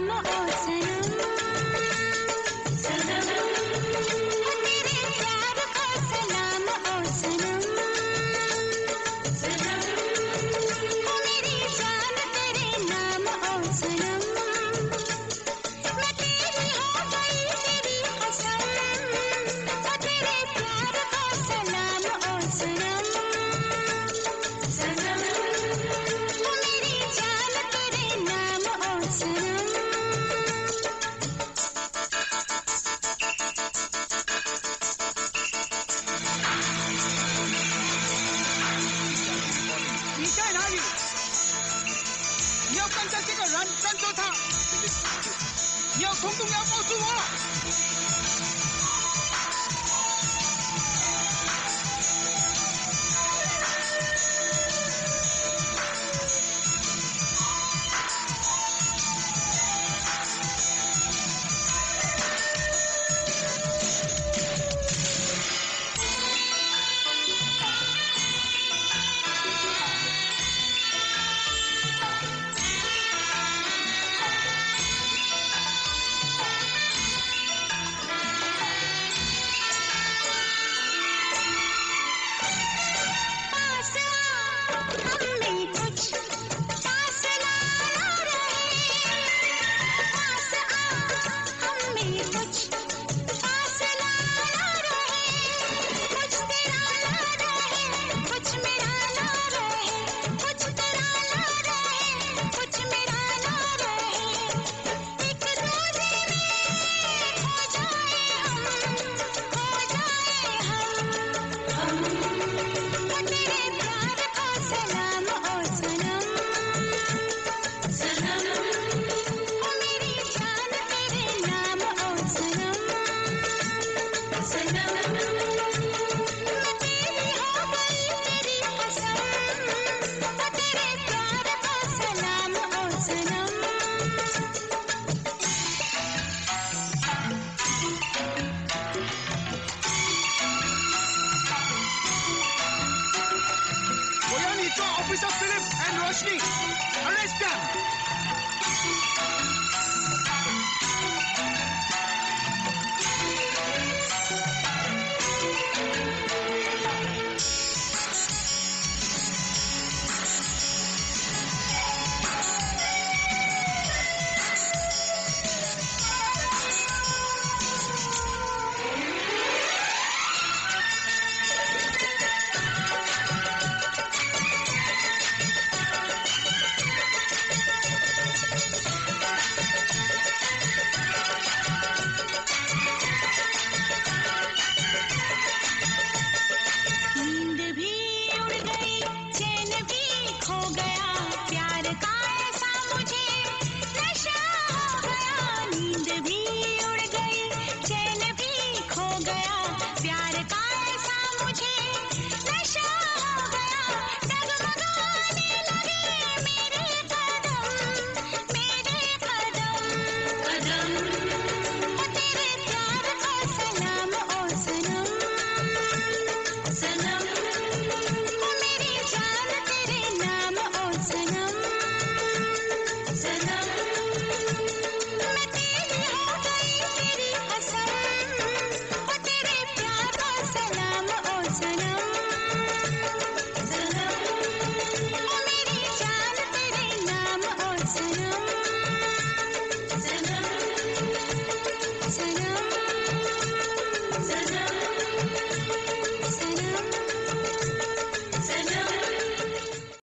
no, oh, 看在这个人，跟着他，你要冲动要告诉我。Officer Philip and Roshni, arrest them!